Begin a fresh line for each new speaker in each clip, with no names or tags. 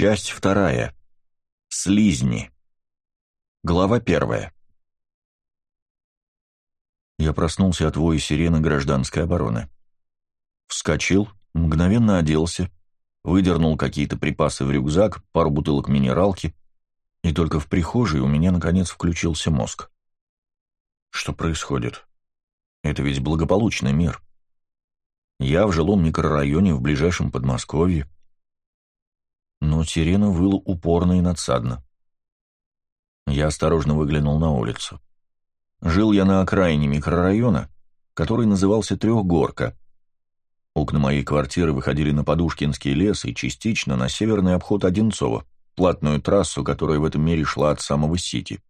Часть вторая. Слизни. Глава первая. Я проснулся от воя сирены гражданской обороны. Вскочил, мгновенно оделся, выдернул какие-то припасы в рюкзак, пару бутылок минералки, и только в прихожей у меня, наконец, включился мозг. Что происходит? Это ведь благополучный мир. Я в жилом микрорайоне в ближайшем Подмосковье, но сирена выла упорно и надсадно. Я осторожно выглянул на улицу. Жил я на окраине микрорайона, который назывался Трехгорка. Окна моей квартиры выходили на Подушкинский лес и частично на северный обход Одинцова, платную трассу, которая в этом мире шла от самого Сити.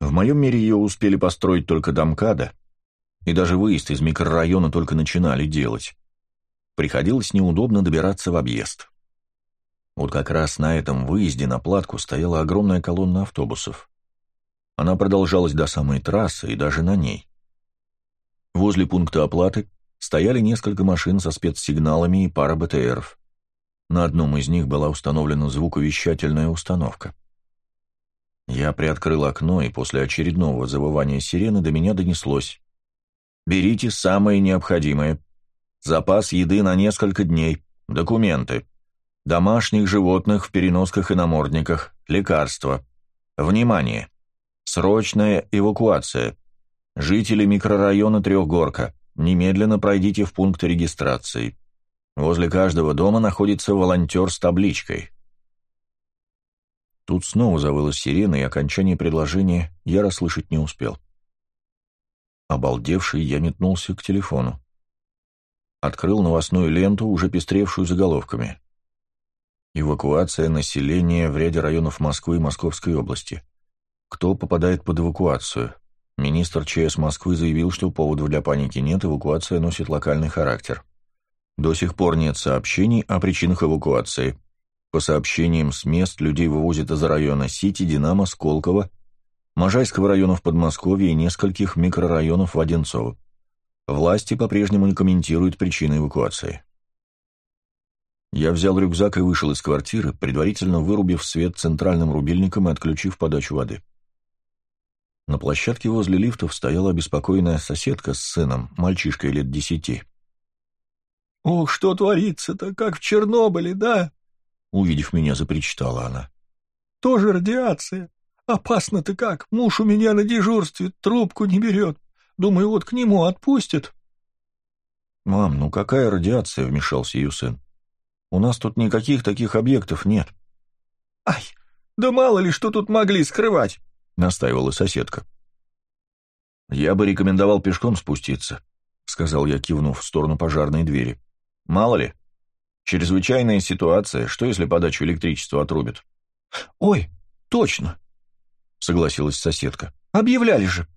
В моем мире ее успели построить только Домкада, и даже выезд из микрорайона только начинали делать. Приходилось неудобно добираться в объезд. Вот как раз на этом выезде на платку стояла огромная колонна автобусов. Она продолжалась до самой трассы и даже на ней. Возле пункта оплаты стояли несколько машин со спецсигналами и пара БТРов. На одном из них была установлена звуковещательная установка. Я приоткрыл окно, и после очередного завывания сирены до меня донеслось. «Берите самое необходимое. Запас еды на несколько дней. Документы домашних животных в переносках и намордниках, лекарства. Внимание! Срочная эвакуация. Жители микрорайона Трехгорка, немедленно пройдите в пункт регистрации. Возле каждого дома находится волонтер с табличкой. Тут снова завыла сирена, и окончание предложения я расслышать не успел. Обалдевший, я метнулся к телефону. Открыл новостную ленту, уже пестревшую заголовками. Эвакуация населения в ряде районов Москвы и Московской области. Кто попадает под эвакуацию? Министр ЧС Москвы заявил, что поводов для паники нет, эвакуация носит локальный характер. До сих пор нет сообщений о причинах эвакуации. По сообщениям с мест людей вывозят из района Сити, Динамо, Сколково, Можайского района в Подмосковье и нескольких микрорайонов в Одинцово. Власти по-прежнему не комментируют причины эвакуации. Я взял рюкзак и вышел из квартиры, предварительно вырубив свет центральным рубильником и отключив подачу воды. На площадке возле лифтов стояла обеспокоенная соседка с сыном, мальчишкой лет десяти.
«Ох, что творится-то, как в Чернобыле, да?»
Увидев меня, запричитала она.
«Тоже радиация. Опасно-то как, муж у меня на дежурстве, трубку не берет. Думаю, вот к нему отпустят».
«Мам, ну какая радиация?» — вмешался ее сын. У нас тут никаких таких объектов нет.
Ай, да мало ли что тут могли скрывать, настаивала соседка.
Я бы рекомендовал пешком спуститься, сказал я, кивнув в сторону пожарной двери. Мало ли. Чрезвычайная ситуация, что если подачу электричества отрубят?
Ой, точно, согласилась соседка. Объявляли же.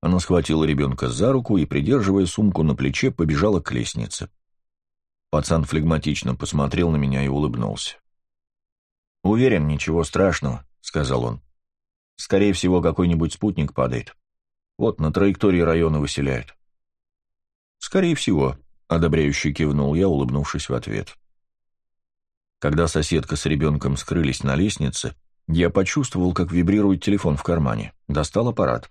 Она схватила ребенка за руку и, придерживая сумку на плече, побежала к лестнице. Пацан флегматично посмотрел на меня и улыбнулся. «Уверен, ничего страшного», — сказал он. «Скорее всего, какой-нибудь спутник падает. Вот на траектории района выселяют». «Скорее всего», — одобряюще кивнул я, улыбнувшись в ответ. Когда соседка с ребенком скрылись на лестнице, я почувствовал, как вибрирует телефон в кармане. Достал аппарат.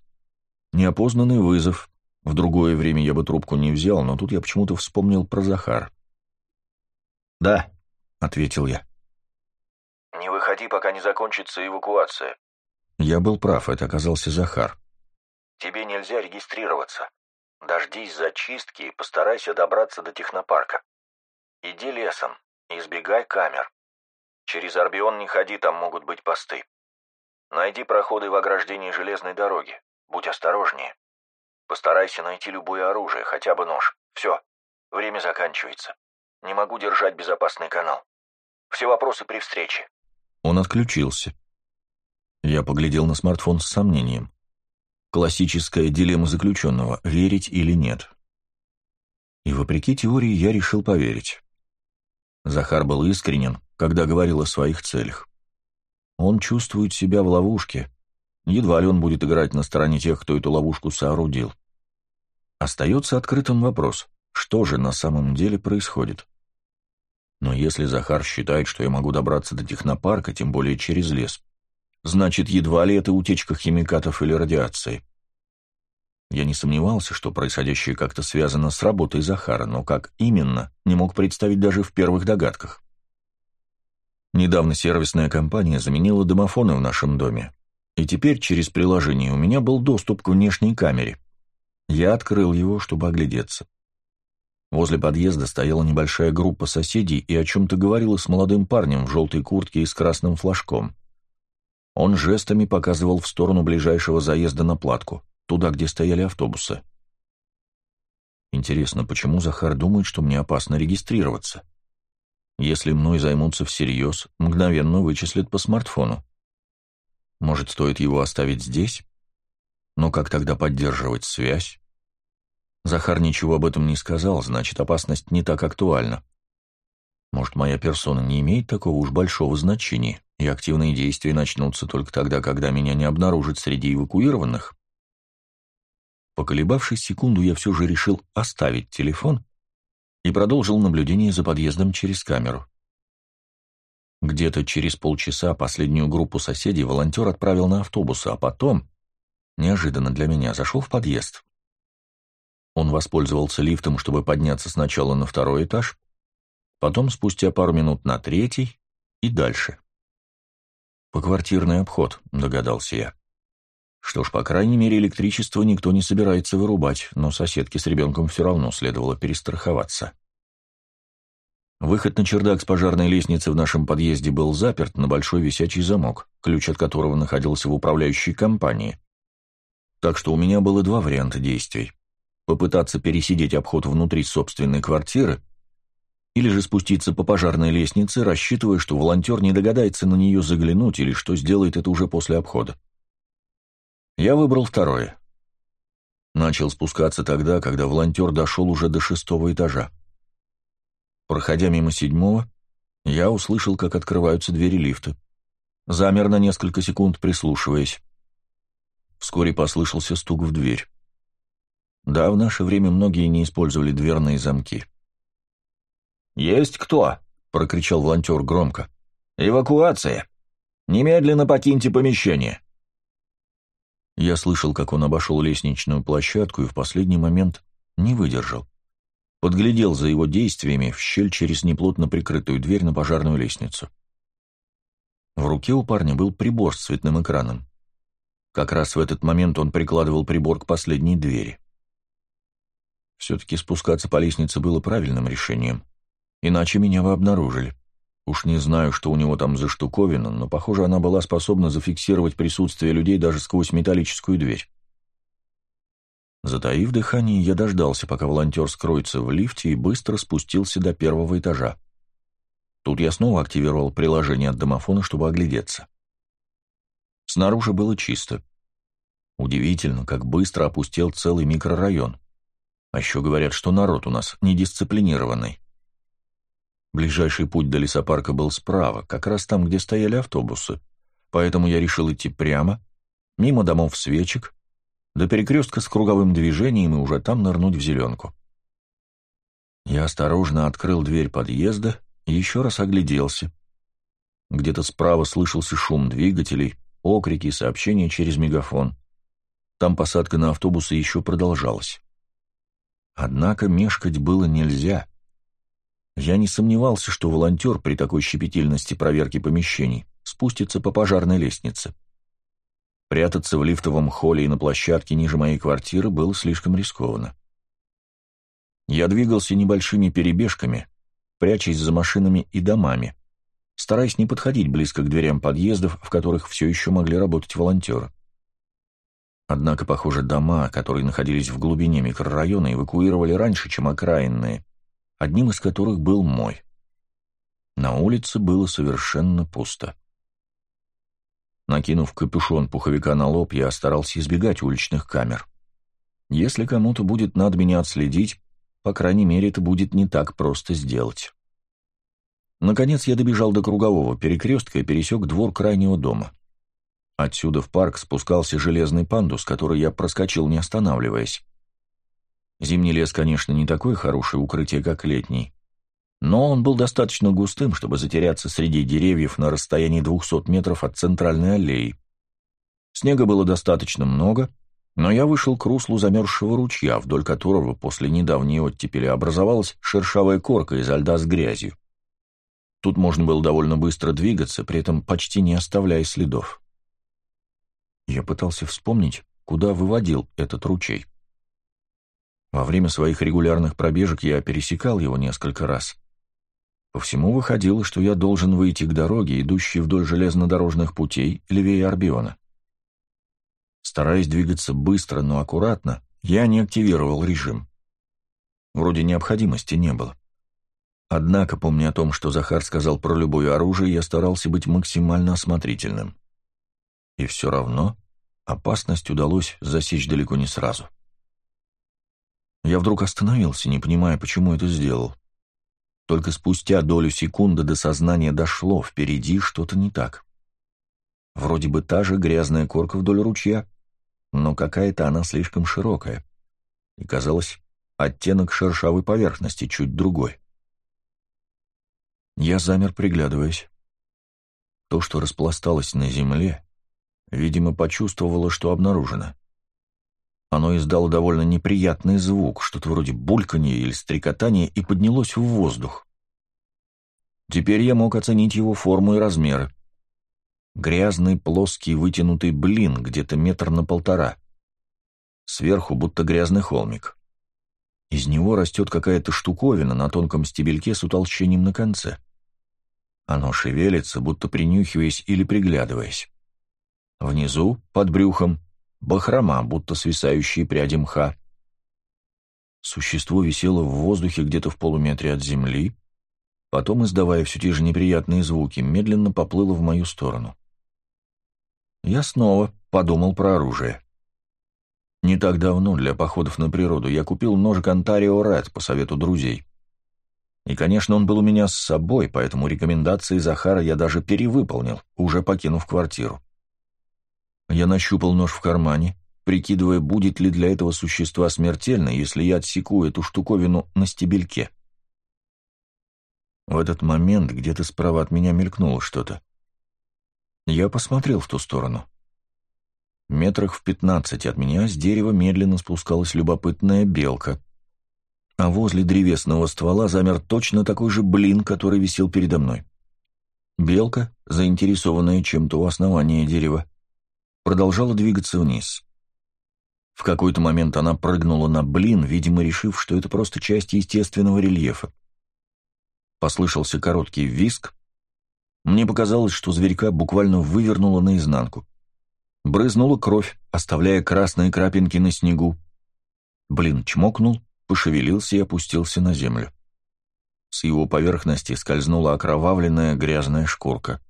Неопознанный вызов. В другое время я бы трубку не взял, но тут я почему-то вспомнил про Захар.
«Да», —
ответил я.
«Не выходи, пока не закончится эвакуация».
Я был прав, это оказался Захар.
«Тебе нельзя регистрироваться. Дождись зачистки и постарайся добраться до технопарка. Иди лесом, избегай камер. Через Арбион не ходи, там могут быть посты. Найди проходы в ограждении железной дороги. Будь осторожнее. Постарайся найти любое оружие, хотя бы нож. Все, время заканчивается. Не могу держать безопасный канал. Все вопросы при встрече.
Он отключился. Я поглядел на смартфон с сомнением. Классическая дилемма заключенного — верить или нет. И вопреки теории я решил поверить. Захар был искренен, когда говорил о своих целях. Он чувствует себя в ловушке. Едва ли он будет играть на стороне тех, кто эту ловушку соорудил. Остается открытым вопрос, что же на самом деле происходит. Но если Захар считает, что я могу добраться до технопарка, тем более через лес, значит, едва ли это утечка химикатов или радиации. Я не сомневался, что происходящее как-то связано с работой Захара, но как именно, не мог представить даже в первых догадках. Недавно сервисная компания заменила домофоны в нашем доме, и теперь через приложение у меня был доступ к внешней камере. Я открыл его, чтобы оглядеться. Возле подъезда стояла небольшая группа соседей и о чем-то говорила с молодым парнем в желтой куртке и с красным флажком. Он жестами показывал в сторону ближайшего заезда на платку, туда, где стояли автобусы. Интересно, почему Захар думает, что мне опасно регистрироваться? Если мной займутся всерьез, мгновенно вычислят по смартфону. Может, стоит его оставить здесь? Но как тогда поддерживать связь? Захар ничего об этом не сказал, значит, опасность не так актуальна. Может, моя персона не имеет такого уж большого значения, и активные действия начнутся только тогда, когда меня не обнаружат среди эвакуированных? Поколебавшись секунду, я все же решил оставить телефон и продолжил наблюдение за подъездом через камеру. Где-то через полчаса последнюю группу соседей волонтер отправил на автобус, а потом, неожиданно для меня, зашел в подъезд. Он воспользовался лифтом, чтобы подняться сначала на второй этаж, потом спустя пару минут на третий и дальше. «Поквартирный обход», — догадался я. Что ж, по крайней мере, электричество никто не собирается вырубать, но соседке с ребенком все равно следовало перестраховаться. Выход на чердак с пожарной лестницы в нашем подъезде был заперт на большой висячий замок, ключ от которого находился в управляющей компании. Так что у меня было два варианта действий. Попытаться пересидеть обход внутри собственной квартиры или же спуститься по пожарной лестнице, рассчитывая, что волонтер не догадается на нее заглянуть или что сделает это уже после обхода. Я выбрал второе. Начал спускаться тогда, когда волонтер дошел уже до шестого этажа. Проходя мимо седьмого, я услышал, как открываются двери лифта. Замер на несколько секунд, прислушиваясь. Вскоре послышался стук в дверь. Да, в наше время многие не использовали дверные замки.
«Есть кто?» — прокричал волонтер громко. «Эвакуация! Немедленно покиньте помещение!»
Я слышал, как он обошел лестничную площадку и в последний момент не выдержал подглядел за его действиями в щель через неплотно прикрытую дверь на пожарную лестницу. В руке у парня был прибор с цветным экраном. Как раз в этот момент он прикладывал прибор к последней двери. Все-таки спускаться по лестнице было правильным решением, иначе меня бы обнаружили. Уж не знаю, что у него там за штуковина, но, похоже, она была способна зафиксировать присутствие людей даже сквозь металлическую дверь. Затаив дыхание, я дождался, пока волонтер скроется в лифте и быстро спустился до первого этажа. Тут я снова активировал приложение от домофона, чтобы оглядеться. Снаружи было чисто. Удивительно, как быстро опустел целый микрорайон. А еще говорят, что народ у нас недисциплинированный. Ближайший путь до лесопарка был справа, как раз там, где стояли автобусы. Поэтому я решил идти прямо, мимо домов свечек, до перекрестка с круговым движением и уже там нырнуть в зеленку. Я осторожно открыл дверь подъезда и еще раз огляделся. Где-то справа слышался шум двигателей, окрики, сообщения через мегафон. Там посадка на автобусы еще продолжалась. Однако мешкать было нельзя. Я не сомневался, что волонтер при такой щепетильности проверки помещений спустится по пожарной лестнице. Прятаться в лифтовом холле и на площадке ниже моей квартиры было слишком рискованно. Я двигался небольшими перебежками, прячась за машинами и домами, стараясь не подходить близко к дверям подъездов, в которых все еще могли работать волонтеры. Однако, похоже, дома, которые находились в глубине микрорайона, эвакуировали раньше, чем окраинные, одним из которых был мой. На улице было совершенно пусто. Накинув капюшон пуховика на лоб, я старался избегать уличных камер. Если кому-то будет надо меня отследить, по крайней мере, это будет не так просто сделать. Наконец я добежал до кругового перекрестка и пересек двор крайнего дома. Отсюда в парк спускался железный пандус, который я проскочил, не останавливаясь. Зимний лес, конечно, не такое хорошее укрытие, как летний, Но он был достаточно густым, чтобы затеряться среди деревьев на расстоянии 200 метров от центральной аллеи. Снега было достаточно много, но я вышел к руслу замерзшего ручья, вдоль которого после недавней оттепели образовалась шершавая корка изо льда с грязью. Тут можно было довольно быстро двигаться, при этом почти не оставляя следов. Я пытался вспомнить, куда выводил этот ручей. Во время своих регулярных пробежек я пересекал его несколько раз. По всему выходило, что я должен выйти к дороге, идущей вдоль железнодорожных путей левее Арбиона. Стараясь двигаться быстро, но аккуратно, я не активировал режим. Вроде необходимости не было. Однако, помня о том, что Захар сказал про любое оружие, я старался быть максимально осмотрительным. И все равно опасность удалось засечь далеко не сразу. Я вдруг остановился, не понимая, почему это сделал. Только спустя долю секунды до сознания дошло, впереди что-то не так. Вроде бы та же грязная корка вдоль ручья, но какая-то она слишком широкая. И, казалось, оттенок шершавой поверхности чуть другой. Я замер, приглядываясь. То, что распласталось на земле, видимо, почувствовало, что обнаружено. Оно издало довольно неприятный звук, что-то вроде бульканья или стрекотания, и поднялось в воздух. Теперь я мог оценить его форму и размеры. Грязный, плоский, вытянутый блин, где-то метр на полтора. Сверху будто грязный холмик. Из него растет какая-то штуковина на тонком стебельке с утолщением на конце. Оно шевелится, будто принюхиваясь или приглядываясь. Внизу, под брюхом, бахрома, будто свисающие пряди мха. Существо висело в воздухе где-то в полуметре от земли, потом, издавая все те же неприятные звуки, медленно поплыло в мою сторону. Я снова подумал про оружие. Не так давно для походов на природу я купил ножик Онтарио Ред по совету друзей. И, конечно, он был у меня с собой, поэтому рекомендации Захара я даже перевыполнил, уже покинув квартиру. Я нащупал нож в кармане, прикидывая, будет ли для этого существа смертельно, если я отсеку эту штуковину на стебельке. В этот момент где-то справа от меня мелькнуло что-то. Я посмотрел в ту сторону. Метрах в пятнадцати от меня с дерева медленно спускалась любопытная белка, а возле древесного ствола замер точно такой же блин, который висел передо мной. Белка, заинтересованная чем-то у основания дерева, продолжала двигаться вниз. В какой-то момент она прыгнула на блин, видимо, решив, что это просто часть естественного рельефа. Послышался короткий виск, мне показалось, что зверька буквально вывернуло наизнанку. Брызнула кровь, оставляя красные крапинки на снегу. Блин чмокнул, пошевелился и опустился на землю. С его поверхности скользнула окровавленная грязная шкурка.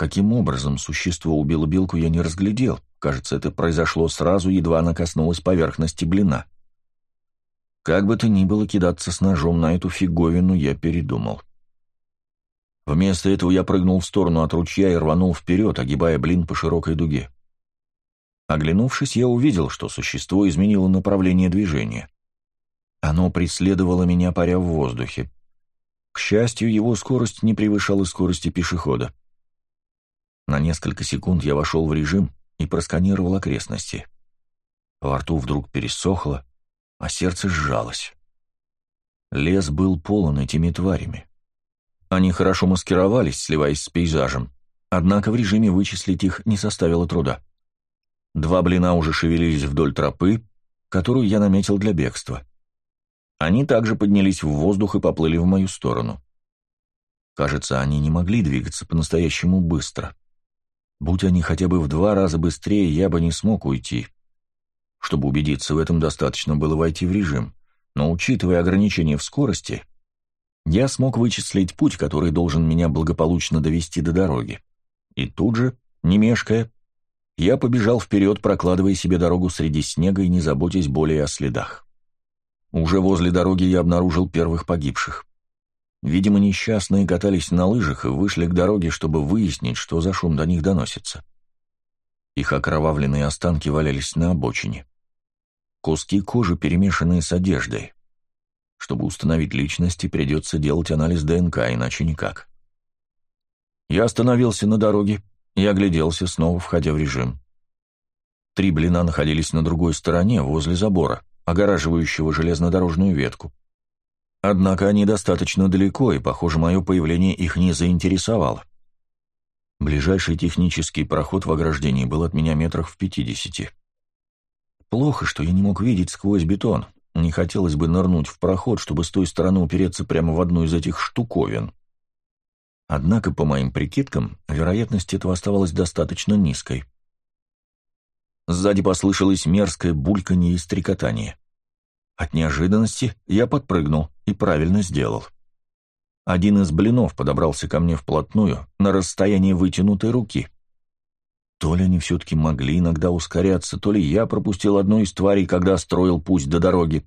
Каким образом существо убило белку, я не разглядел. Кажется, это произошло сразу, едва она коснулась поверхности блина. Как бы то ни было, кидаться с ножом на эту фиговину я передумал. Вместо этого я прыгнул в сторону от ручья и рванул вперед, огибая блин по широкой дуге. Оглянувшись, я увидел, что существо изменило направление движения. Оно преследовало меня, паря в воздухе. К счастью, его скорость не превышала скорости пешехода. На несколько секунд я вошел в режим и просканировал окрестности. Во рту вдруг пересохло, а сердце сжалось. Лес был полон этими тварями. Они хорошо маскировались, сливаясь с пейзажем, однако в режиме вычислить их не составило труда. Два блина уже шевелились вдоль тропы, которую я наметил для бегства. Они также поднялись в воздух и поплыли в мою сторону. Кажется, они не могли двигаться по-настоящему быстро. Будь они хотя бы в два раза быстрее, я бы не смог уйти. Чтобы убедиться в этом, достаточно было войти в режим, но, учитывая ограничения в скорости, я смог вычислить путь, который должен меня благополучно довести до дороги. И тут же, не мешкая, я побежал вперед, прокладывая себе дорогу среди снега и не заботясь более о следах. Уже возле дороги я обнаружил первых погибших. Видимо, несчастные катались на лыжах и вышли к дороге, чтобы выяснить, что за шум до них доносится. Их окровавленные останки валялись на обочине. Куски кожи, перемешанные с одеждой. Чтобы установить личности, придется делать анализ ДНК, иначе никак. Я остановился на дороге и огляделся, снова входя в режим. Три блина находились на другой стороне, возле забора, огораживающего железнодорожную ветку. Однако они достаточно далеко, и, похоже, мое появление их не заинтересовало. Ближайший технический проход в ограждении был от меня метрах в пятидесяти. Плохо, что я не мог видеть сквозь бетон. Не хотелось бы нырнуть в проход, чтобы с той стороны упереться прямо в одну из этих штуковин. Однако, по моим прикидкам, вероятность этого оставалась достаточно низкой. Сзади послышалось мерзкое бульканье и стрекотание. От неожиданности я подпрыгнул и правильно сделал. Один из блинов подобрался ко мне вплотную, на расстоянии вытянутой руки. То ли они все-таки могли иногда ускоряться, то ли я пропустил одну из тварей, когда строил путь до дороги.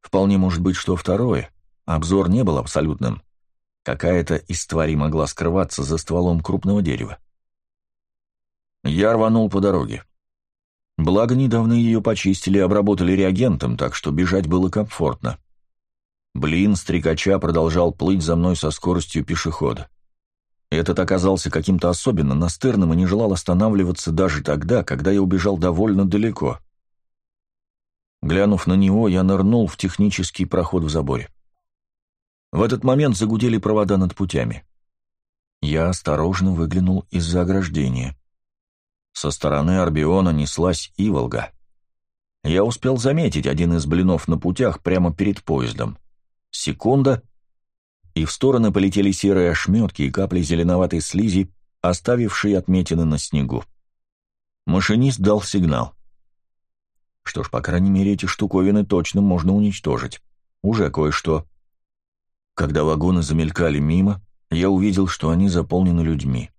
Вполне может быть, что второе. Обзор не был абсолютным. Какая-то из тварей могла скрываться за стволом крупного дерева. Я рванул по дороге. Благо, недавно ее почистили и обработали реагентом, так что бежать было комфортно. Блин, стрекача продолжал плыть за мной со скоростью пешехода. Этот оказался каким-то особенно настырным и не желал останавливаться даже тогда, когда я убежал довольно далеко. Глянув на него, я нырнул в технический проход в заборе. В этот момент загудели провода над путями. Я осторожно выглянул из-за ограждения. Со стороны Арбиона неслась Иволга. Я успел заметить один из блинов на путях прямо перед поездом. Секунда, и в стороны полетели серые ошметки и капли зеленоватой слизи, оставившие отметины на снегу. Машинист дал сигнал. Что ж, по крайней мере, эти штуковины точно можно уничтожить. Уже кое-что. Когда вагоны замелькали мимо, я увидел, что они заполнены людьми.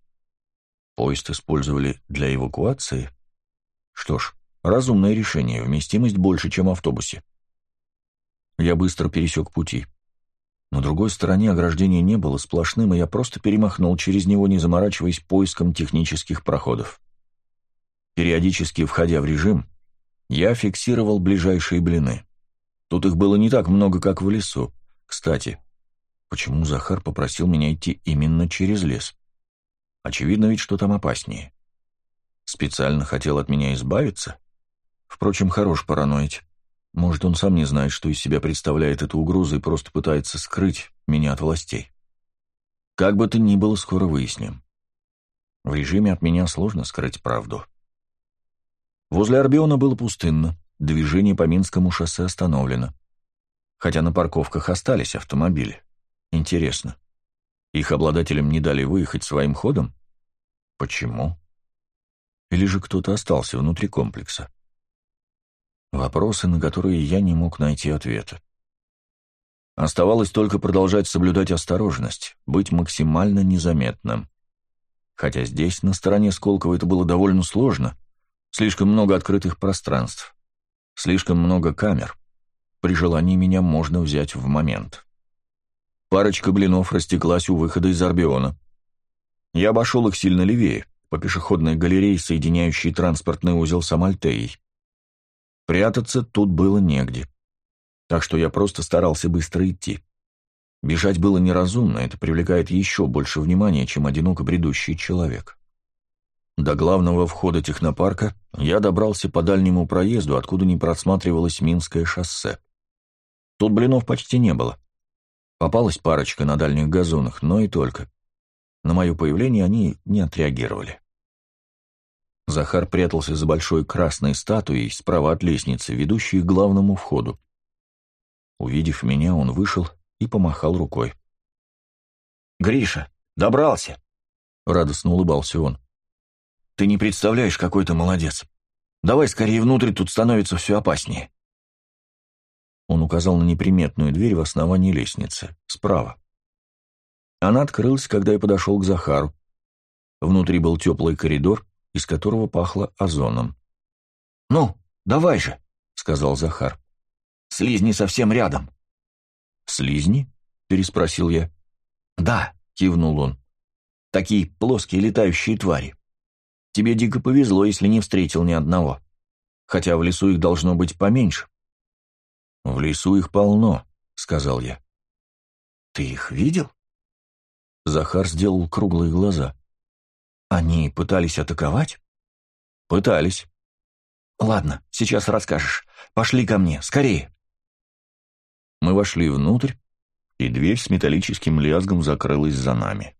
Поезд использовали для эвакуации? Что ж, разумное решение, вместимость больше, чем в автобусе. Я быстро пересек пути. На другой стороне ограждения не было сплошным, и я просто перемахнул через него, не заморачиваясь поиском технических проходов. Периодически, входя в режим, я фиксировал ближайшие блины. Тут их было не так много, как в лесу. Кстати, почему Захар попросил меня идти именно через лес? Очевидно ведь, что там опаснее. Специально хотел от меня избавиться? Впрочем, хорош параноить. Может, он сам не знает, что из себя представляет эта угроза и просто пытается скрыть меня от властей. Как бы то ни было, скоро выясним. В режиме от меня сложно скрыть правду. Возле Арбиона было пустынно, движение по Минскому шоссе остановлено. Хотя на парковках остались автомобили. Интересно, их обладателям не дали выехать своим ходом? Почему? Или же кто-то остался внутри комплекса? Вопросы, на которые я не мог найти ответа. Оставалось только продолжать соблюдать осторожность, быть максимально незаметным. Хотя здесь, на стороне Сколково, это было довольно сложно. Слишком много открытых пространств. Слишком много камер. При желании меня можно взять в момент. Парочка блинов растеклась у выхода из Арбиона. Я обошел их сильно левее, по пешеходной галерее, соединяющей транспортный узел с Амальтеей. Прятаться тут было негде. Так что я просто старался быстро идти. Бежать было неразумно, это привлекает еще больше внимания, чем одиноко бредущий человек. До главного входа технопарка я добрался по дальнему проезду, откуда не просматривалось Минское шоссе. Тут блинов почти не было. Попалась парочка на дальних газонах, но и только. На мое появление они не отреагировали. Захар прятался за большой красной статуей справа от лестницы, ведущей к главному входу. Увидев меня, он вышел и помахал рукой. «Гриша, добрался!» — радостно улыбался он. «Ты не представляешь, какой ты молодец! Давай скорее внутрь, тут становится все опаснее!» Он указал на неприметную дверь в основании лестницы, справа. Она открылась, когда я подошел к Захару. Внутри был теплый коридор, из которого пахло озоном. «Ну, давай же», — сказал Захар. «Слизни совсем рядом». «Слизни?» — переспросил я. «Да», — кивнул он. «Такие плоские летающие твари. Тебе дико повезло, если не встретил ни одного. Хотя в лесу их должно быть поменьше». «В лесу их полно», — сказал я.
«Ты их видел?»
Захар сделал круглые глаза.
«Они пытались атаковать?»
«Пытались».
«Ладно, сейчас расскажешь. Пошли ко мне, скорее».
Мы вошли внутрь, и дверь с металлическим лязгом закрылась за нами.